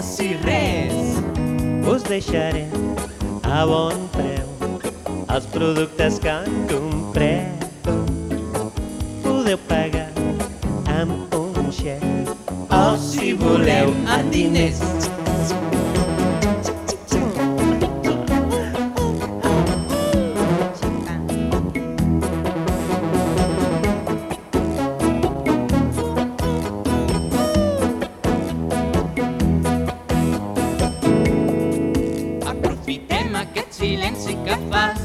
i res! Us deixaré a bon preu els productes que en compreu. Podeu pagar amb un xec O si voleu en diners. Silenci que fas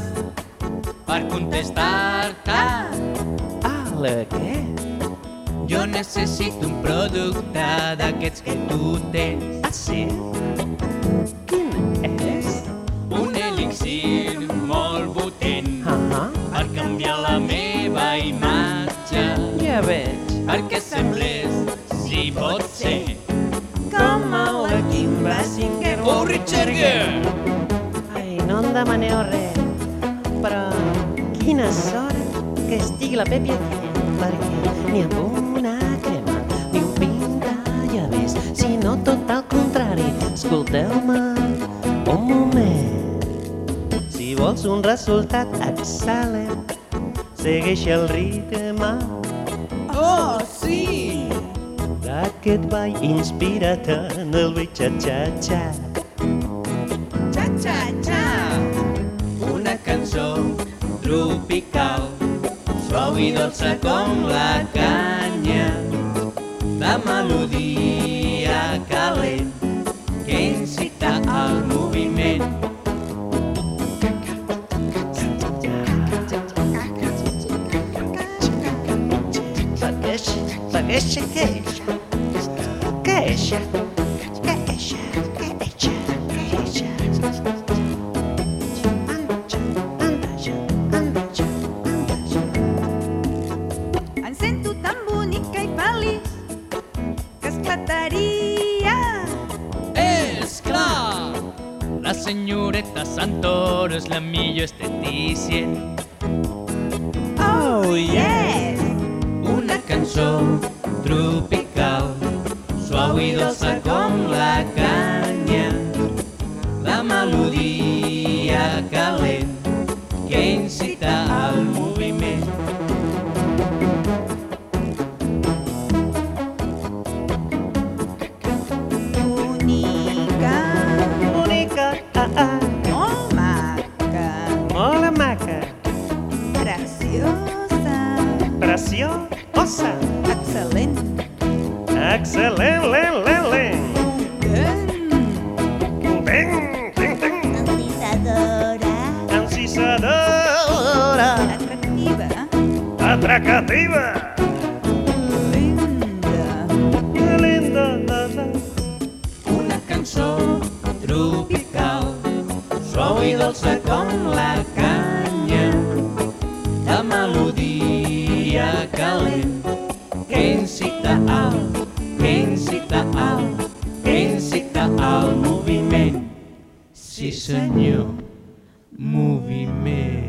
per contestar-te. Ale, què? Jo necessito un producte d'aquests que tu tens. Ah, sí? Quin és? Un elixir molt potent Ah, per canviar la meva imatge. ja veig. Perquè semblés, si pot ser, Com la Kimba Singer. o Richard Gere. Demaneu res, però quina sort que estigui la Pepi aquí, perquè ni amb una crema ni un pintallavis, sinó tot el contrari. Escolteu-me un moment. Si vols un resultat excel·lent, segueix el ritme Oh, sí! d'aquest ball inspira't en el bitxa-xa-xa. Tropical, suau i dolça com la canya, de melodia calent que incita al moviment. Segueix, segueix, queixa. Queixa, És clar! La senyoreta Santoro és la millor estetícia. Oh, yes! Una cançó tropical, suau i dolça com la canya, la melodia calent que incita al moviment. Preciosa, excel·lent, excel·lent, lent, lent, lent. Potent, ting, ting, encisadora, encisadora, atractiva, atracativa, linda, linda, da, da. Una cançó tropical, suau i dolça com la canya, iyakalin Quem-se ao, quem-se ao, quem-se ao movimento Sim senhor, movimento